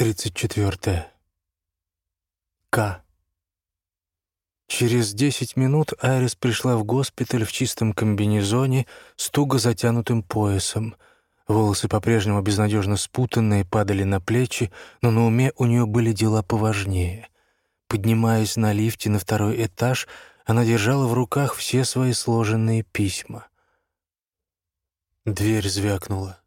34. К. Через десять минут Айрис пришла в госпиталь в чистом комбинезоне с туго затянутым поясом. Волосы по-прежнему безнадежно спутанные падали на плечи, но на уме у нее были дела поважнее. Поднимаясь на лифте на второй этаж, она держала в руках все свои сложенные письма. Дверь звякнула.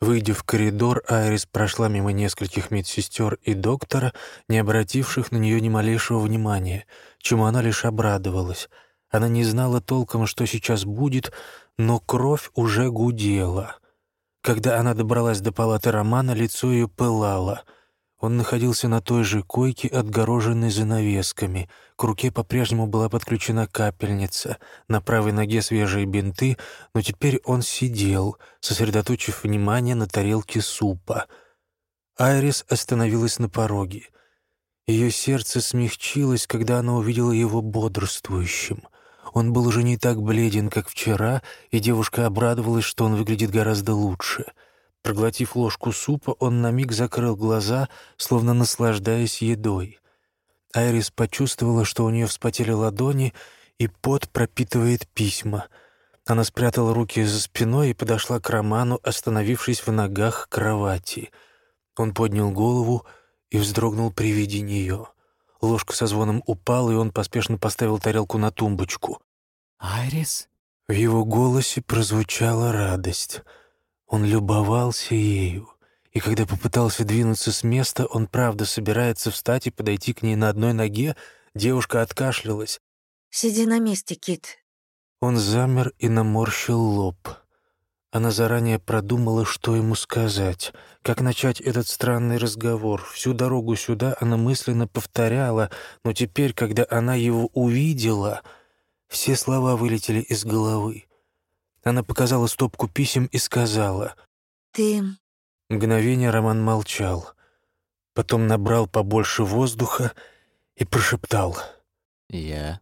Выйдя в коридор, Айрис прошла мимо нескольких медсестер и доктора, не обративших на нее ни малейшего внимания, чему она лишь обрадовалась. Она не знала толком, что сейчас будет, но кровь уже гудела. Когда она добралась до палаты Романа, лицо ее пылало — он находился на той же койке, отгороженной занавесками. К руке по-прежнему была подключена капельница, на правой ноге свежие бинты, но теперь он сидел, сосредоточив внимание на тарелке супа. Айрис остановилась на пороге. Ее сердце смягчилось, когда она увидела его бодрствующим. Он был уже не так бледен, как вчера, и девушка обрадовалась, что он выглядит гораздо лучше — Проглотив ложку супа, он на миг закрыл глаза, словно наслаждаясь едой. Айрис почувствовала, что у нее вспотели ладони, и пот пропитывает письма. Она спрятала руки за спиной и подошла к Роману, остановившись в ногах кровати. Он поднял голову и вздрогнул при виде нее. Ложка со звоном упала, и он поспешно поставил тарелку на тумбочку. «Айрис?» В его голосе прозвучала радость — он любовался ею, и когда попытался двинуться с места, он правда собирается встать и подойти к ней на одной ноге, девушка откашлялась. «Сиди на месте, Кит». Он замер и наморщил лоб. Она заранее продумала, что ему сказать, как начать этот странный разговор. Всю дорогу сюда она мысленно повторяла, но теперь, когда она его увидела, все слова вылетели из головы. Она показала стопку писем и сказала. «Ты...» Мгновение Роман молчал. Потом набрал побольше воздуха и прошептал. «Я...»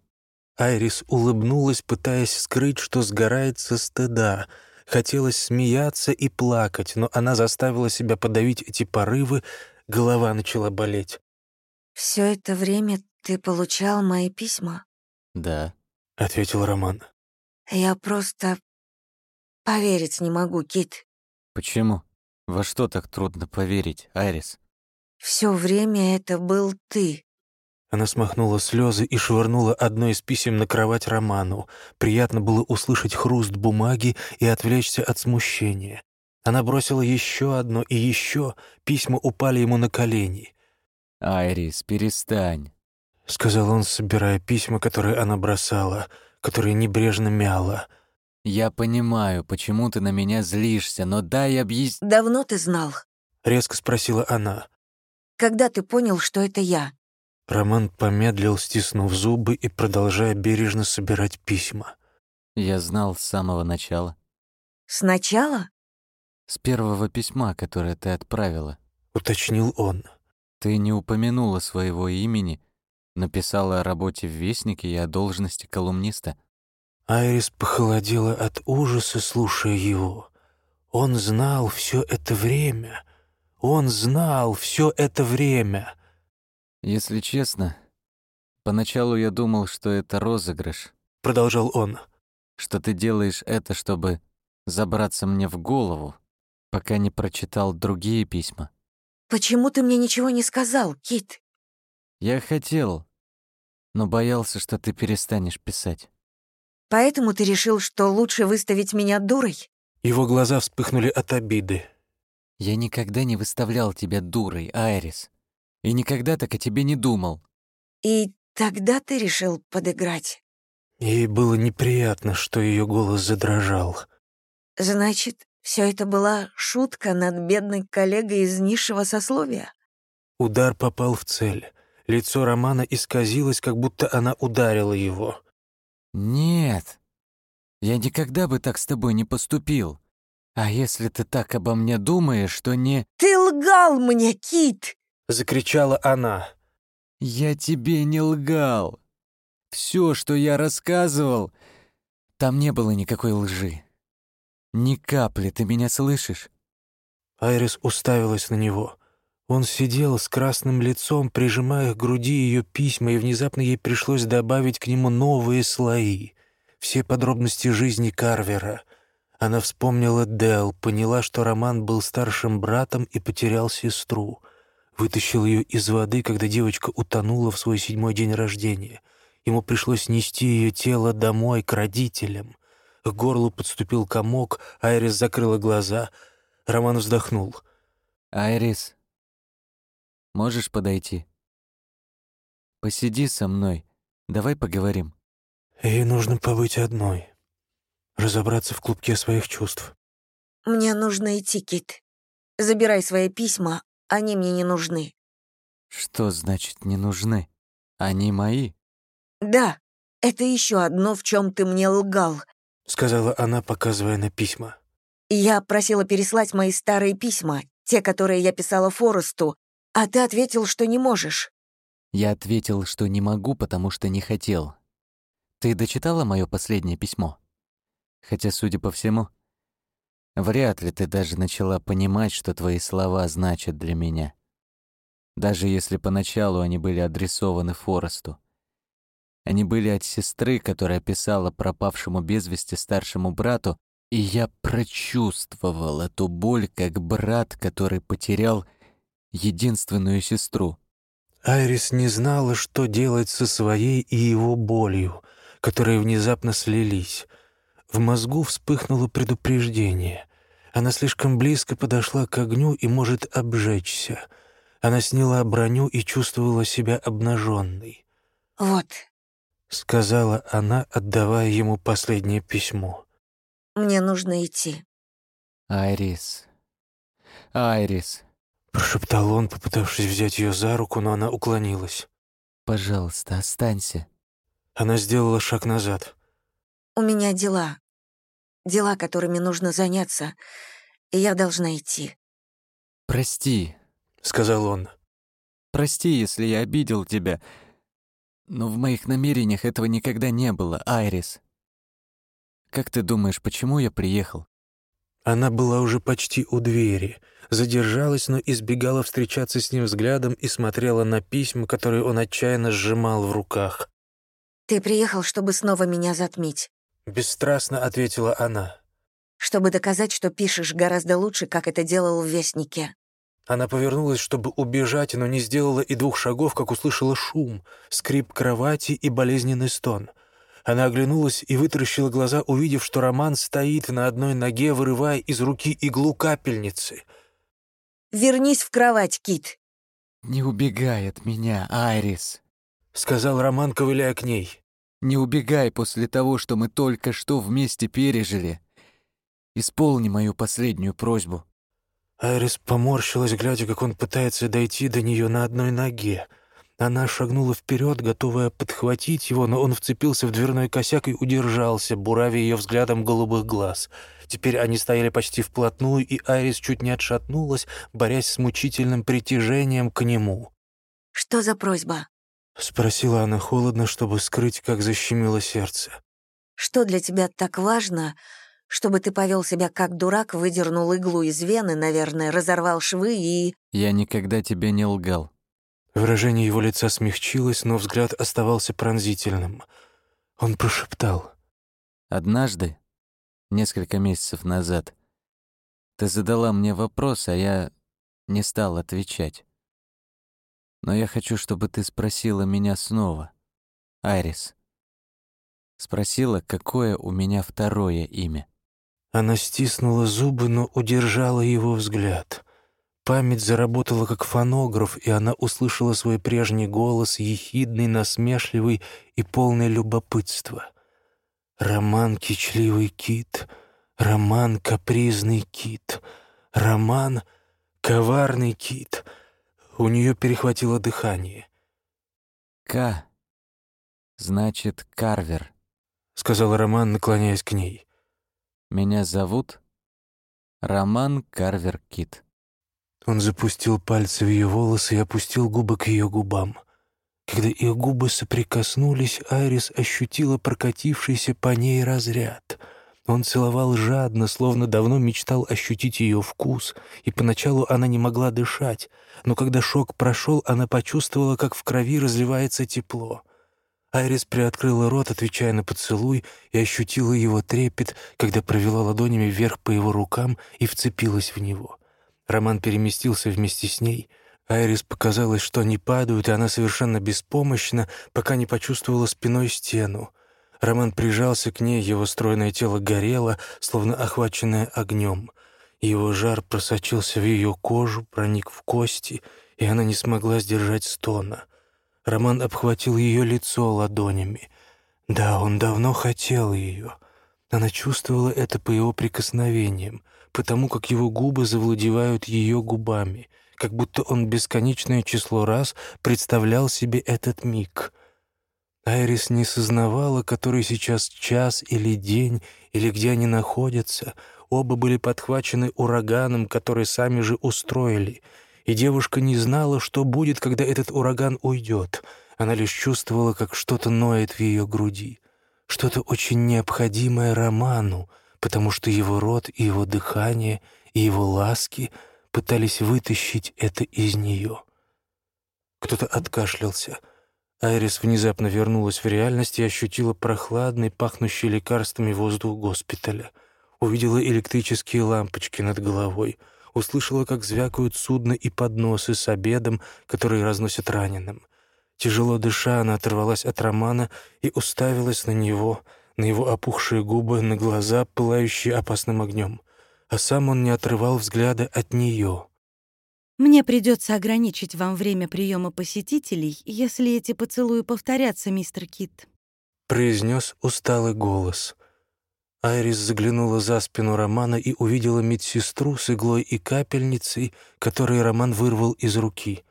Айрис улыбнулась, пытаясь скрыть, что сгорает со стыда. Хотелось смеяться и плакать, но она заставила себя подавить эти порывы, голова начала болеть. «Все это время ты получал мои письма?» «Да», — ответил Роман. «Я просто Поверить не могу, Кит. Почему? Во что так трудно поверить, Айрис? Все время это был ты. Она смахнула слезы и швырнула одно из писем на кровать Роману. Приятно было услышать хруст бумаги и отвлечься от смущения. Она бросила еще одно и еще, письма упали ему на колени. «Айрис, перестань», — сказал он, собирая письма, которые она бросала, которые небрежно мяла — «Я понимаю, почему ты на меня злишься, но дай объяснить...» «Давно ты знал?» — резко спросила она. «Когда ты понял, что это я?» Роман помедлил, стиснув зубы и продолжая бережно собирать письма. «Я знал с самого начала». «Сначала?» «С первого письма, которое ты отправила», — уточнил он. «Ты не упомянула своего имени, написала о работе в Вестнике и о должности колумниста. Айрис похолодела от ужаса, слушая его. Он знал все это время. Он знал все это время. Если честно, поначалу я думал, что это розыгрыш. Продолжал он. Что ты делаешь это, чтобы забраться мне в голову, пока не прочитал другие письма. Почему ты мне ничего не сказал, Кит? Я хотел, но боялся, что ты перестанешь писать. Поэтому ты решил, что лучше выставить меня дурой?» Его глаза вспыхнули от обиды. «Я никогда не выставлял тебя дурой, Айрис. И никогда так о тебе не думал». «И тогда ты решил подыграть?» Ей было неприятно, что ее голос задрожал. «Значит, все это была шутка над бедной коллегой из низшего сословия?» Удар попал в цель. Лицо Романа исказилось, как будто она ударила его. «Нет, я никогда бы так с тобой не поступил. А если ты так обо мне думаешь, то не...» «Ты лгал мне, Кит!» — закричала она. «Я тебе не лгал. Все, что я рассказывал, там не было никакой лжи. Ни капли, ты меня слышишь? Айрис уставилась на него. Он сидел с красным лицом, прижимая к груди ее письма, и внезапно ей пришлось добавить к нему новые слои. Все подробности жизни Карвера. Она вспомнила Дел, поняла, что Роман был старшим братом и потерял сестру. Вытащил ее из воды, когда девочка утонула в свой седьмой день рождения. Ему пришлось нести ее тело домой, к родителям. К горлу подступил комок, Айрис закрыла глаза. Роман вздохнул. «Айрис, можешь подойти? Посиди со мной, давай поговорим». Ей нужно побыть одной, разобраться в клубке своих чувств. Мне нужно идти, Кит. Забирай свои письма, они мне не нужны. Что значит «не нужны»? Они мои. Да, это еще одно, в чем ты мне лгал. — сказала она, показывая на письма. Я просила переслать мои старые письма, те, которые я писала Форесту, а ты ответил, что не можешь. Я ответил, что не могу, потому что не хотел. Ты дочитала мое последнее письмо? Хотя, судя по всему, вряд ли ты даже начала понимать, что твои слова значат для меня. Даже если поначалу они были адресованы Форесту. Они были от сестры, которая писала пропавшему без вести старшему брату, и я прочувствовал эту боль, как брат, который потерял единственную сестру. Айрис не знала, что делать со своей и его болью, которые внезапно слились. В мозгу вспыхнуло предупреждение. Она слишком близко подошла к огню и может обжечься. Она сняла броню и чувствовала себя обнаженной. «Вот, — сказала она, отдавая ему последнее письмо. «Мне нужно идти». «Айрис, Айрис», — прошептал он, попытавшись взять ее за руку, но она уклонилась. «Пожалуйста, останься». Она сделала шаг назад. «У меня дела. Дела, которыми нужно заняться, и я должна идти». «Прости», — сказал он. «Прости, если я обидел тебя. Но в моих намерениях этого никогда не было, Айрис. Как ты думаешь, почему я приехал? Она была уже почти у двери, задержалась, но избегала встречаться с ним взглядом и смотрела на письма, которые он отчаянно сжимал в руках. «Ты приехал, чтобы снова меня затмить», — бесстрастно ответила она. «Чтобы доказать, что пишешь гораздо лучше, как это делал в Вестнике». Она повернулась, чтобы убежать, но не сделала и двух шагов, как услышала шум, скрип кровати и болезненный стон. Она оглянулась и вытаращила глаза, увидев, что Роман стоит на одной ноге, вырывая из руки иглу капельницы. «Вернись в кровать, Кит!» «Не убегай от меня, Айрис!» — сказал Роман, ковыляя к ней. «Не убегай после того, что мы только что вместе пережили. Исполни мою последнюю просьбу». Айрис поморщилась, глядя, как он пытается дойти до нее на одной ноге. Она шагнула вперед, готовая подхватить его, но он вцепился в дверной косяк и удержался, буравя ее взглядом голубых глаз. Теперь они стояли почти вплотную, и Айрис чуть не отшатнулась, борясь с мучительным притяжением к нему. «Что за просьба?» — спросила она холодно, чтобы скрыть, как защемило сердце. «Что для тебя так важно, чтобы ты повел себя как дурак, выдернул иглу из вены, наверное, разорвал швы и...» «Я никогда тебе не лгал». Выражение его лица смягчилось, но взгляд оставался пронзительным. Он прошептал. «Однажды, несколько месяцев назад, ты задала мне вопрос, а я не стал отвечать. Но я хочу, чтобы ты спросила меня снова, Айрис. Спросила, какое у меня второе имя. Она стиснула зубы, но удержала его взгляд. Память заработала как фонограф, и она услышала свой прежний голос, ехидный, насмешливый и полный любопытства. Роман «Кичливый кит», роман «Капризный кит», роман «Коварный кит». У нее перехватило дыхание. «К» значит «Карвер», — сказал Роман, наклоняясь к ней. Меня зовут Роман Карвер Кит. Он запустил пальцы в ее волосы и опустил губы к ее губам. Когда их губы соприкоснулись, Айрис ощутила прокатившийся по ней разряд. Он целовал жадно, словно давно мечтал ощутить ее вкус, и поначалу она не могла дышать, но когда шок прошел, она почувствовала, как в крови разливается тепло. Айрис приоткрыла рот, отвечая на поцелуй, и ощутила его трепет, когда провела ладонями вверх по его рукам и вцепилась в него. Роман переместился вместе с ней. Айрис показалось, что они падают, и она совершенно беспомощна, пока не почувствовала спиной стену. Роман прижался к ней, его стройное тело горело, словно охваченное огнем. Его жар просочился в ее кожу, проник в кости, и она не смогла сдержать стона. Роман обхватил ее лицо ладонями. Да, он давно хотел ее. Она чувствовала это по его прикосновениям, потому как его губы завладевают ее губами, как будто он бесконечное число раз представлял себе этот миг — Айрис не сознавала, который сейчас час или день, или где они находятся. Оба были подхвачены ураганом, который сами же устроили. И девушка не знала, что будет, когда этот ураган уйдет. Она лишь чувствовала, как что-то ноет в ее груди. Что-то очень необходимое Роману, потому что его рот и его дыхание, и его ласки пытались вытащить это из нее. Кто-то откашлялся — Айрис внезапно вернулась в реальность и ощутила прохладный, пахнущий лекарствами воздух госпиталя. Увидела электрические лампочки над головой. Услышала, как звякают судна и подносы с обедом, которые разносят раненым. Тяжело дыша, она оторвалась от Романа и уставилась на него, на его опухшие губы, на глаза, пылающие опасным огнем. А сам он не отрывал взгляда от нее — мне придется ограничить вам время приема посетителей, если эти поцелуи повторятся, мистер Кит. Произнес усталый голос. Айрис заглянула за спину Романа и увидела медсестру с иглой и капельницей, которые Роман вырвал из руки.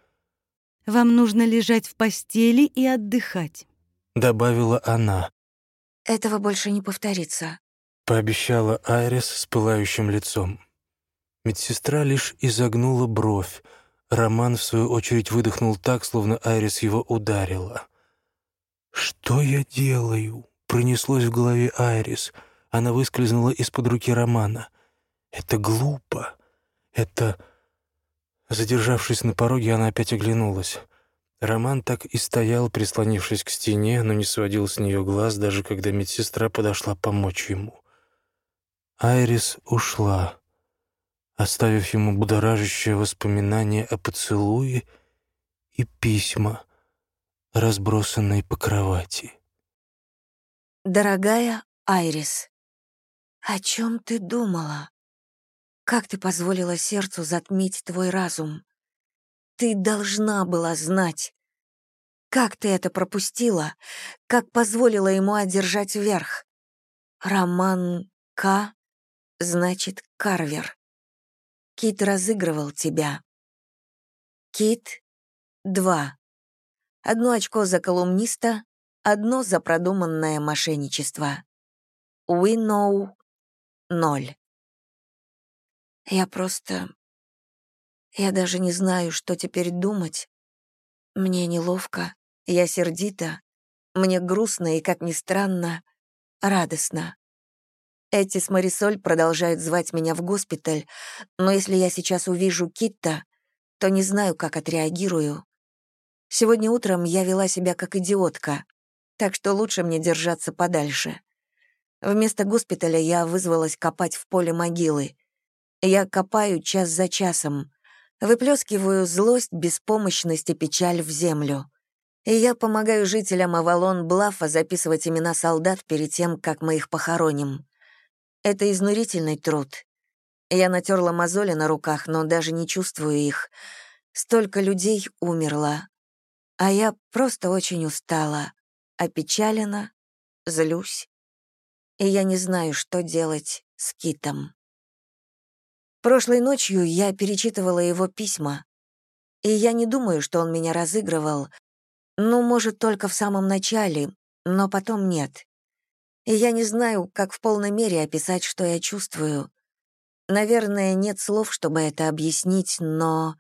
«Вам нужно лежать в постели и отдыхать», — добавила она. «Этого больше не повторится», — пообещала Айрис с пылающим лицом. Медсестра лишь изогнула бровь. Роман, в свою очередь, выдохнул так, словно Айрис его ударила. «Что я делаю?» — пронеслось в голове Айрис. Она выскользнула из-под руки Романа. «Это глупо. Это...» Задержавшись на пороге, она опять оглянулась. Роман так и стоял, прислонившись к стене, но не сводил с нее глаз, даже когда медсестра подошла помочь ему. Айрис ушла оставив ему будоражащее воспоминание о поцелуе и письма, разбросанные по кровати. «Дорогая Айрис, о чем ты думала? Как ты позволила сердцу затмить твой разум? Ты должна была знать. Как ты это пропустила? Как позволила ему одержать верх? Роман К. значит Карвер. Кит разыгрывал тебя. Кит — два. Одно очко за колумниста, одно за продуманное мошенничество. We know — ноль. Я просто... Я даже не знаю, что теперь думать. Мне неловко, я сердита, мне грустно и, как ни странно, радостно. Эти с Марисоль продолжают звать меня в госпиталь, но если я сейчас увижу Китта, то не знаю, как отреагирую. Сегодня утром я вела себя как идиотка, так что лучше мне держаться подальше. Вместо госпиталя я вызвалась копать в поле могилы. Я копаю час за часом, выплескиваю злость, беспомощность и печаль в землю. И я помогаю жителям Авалон-Блафа записывать имена солдат перед тем, как мы их похороним. Это изнурительный труд. Я натерла мозоли на руках, но даже не чувствую их. Столько людей умерло. А я просто очень устала, опечалена, злюсь. И я не знаю, что делать с Китом. Прошлой ночью я перечитывала его письма. И я не думаю, что он меня разыгрывал. Ну, может, только в самом начале, но потом нет и я не знаю, как в полной мере описать, что я чувствую. Наверное, нет слов, чтобы это объяснить, но...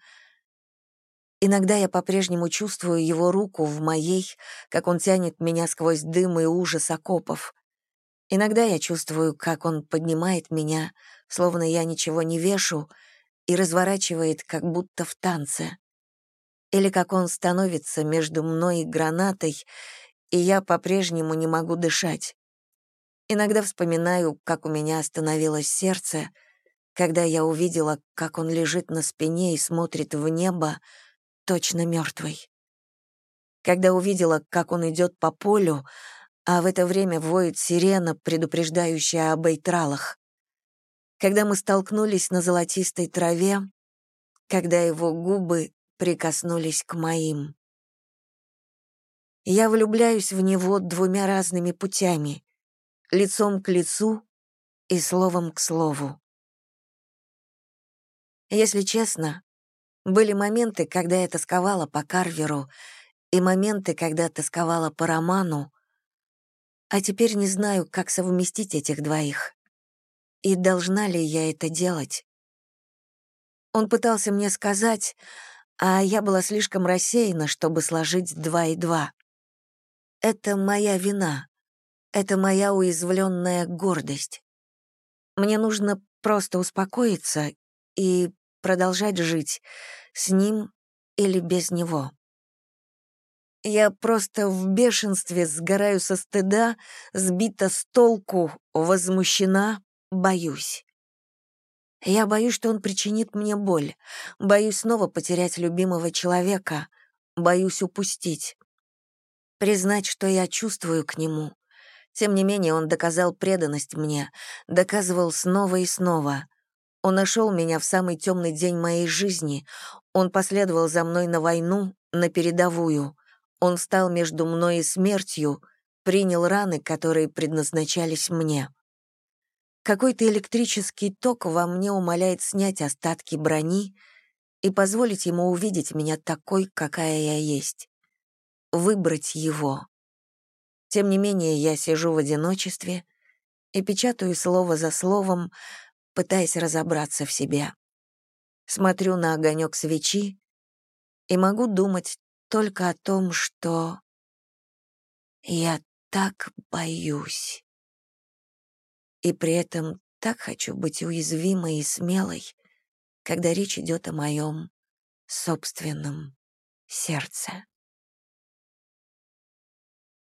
Иногда я по-прежнему чувствую его руку в моей, как он тянет меня сквозь дым и ужас окопов. Иногда я чувствую, как он поднимает меня, словно я ничего не вешу, и разворачивает, как будто в танце. Или как он становится между мной и гранатой, и я по-прежнему не могу дышать. Иногда вспоминаю, как у меня остановилось сердце, когда я увидела, как он лежит на спине и смотрит в небо, точно мертвый. Когда увидела, как он идет по полю, а в это время воет сирена, предупреждающая об эйтралах. Когда мы столкнулись на золотистой траве, когда его губы прикоснулись к моим. Я влюбляюсь в него двумя разными путями — лицом к лицу и словом к слову. Если честно, были моменты, когда я тосковала по Карверу, и моменты, когда тосковала по роману, а теперь не знаю, как совместить этих двоих. И должна ли я это делать? Он пытался мне сказать, а я была слишком рассеяна, чтобы сложить два и два. Это моя вина. Это моя уязвленная гордость. Мне нужно просто успокоиться и продолжать жить с ним или без него. Я просто в бешенстве сгораю со стыда, сбита с толку, возмущена, боюсь. Я боюсь, что он причинит мне боль, боюсь снова потерять любимого человека, боюсь упустить. Признать, что я чувствую к нему. Тем не менее, он доказал преданность мне, доказывал снова и снова. Он нашел меня в самый темный день моей жизни, он последовал за мной на войну, на передовую — он стал между мной и смертью, принял раны, которые предназначались мне. Какой-то электрический ток во мне умоляет снять остатки брони и позволить ему увидеть меня такой, какая я есть. Выбрать его. Тем не менее, я сижу в одиночестве и печатаю слово за словом, пытаясь разобраться в себе. Смотрю на огонек свечи и могу думать только о том, что я так боюсь. И при этом так хочу быть уязвимой и смелой, когда речь идет о моем собственном сердце.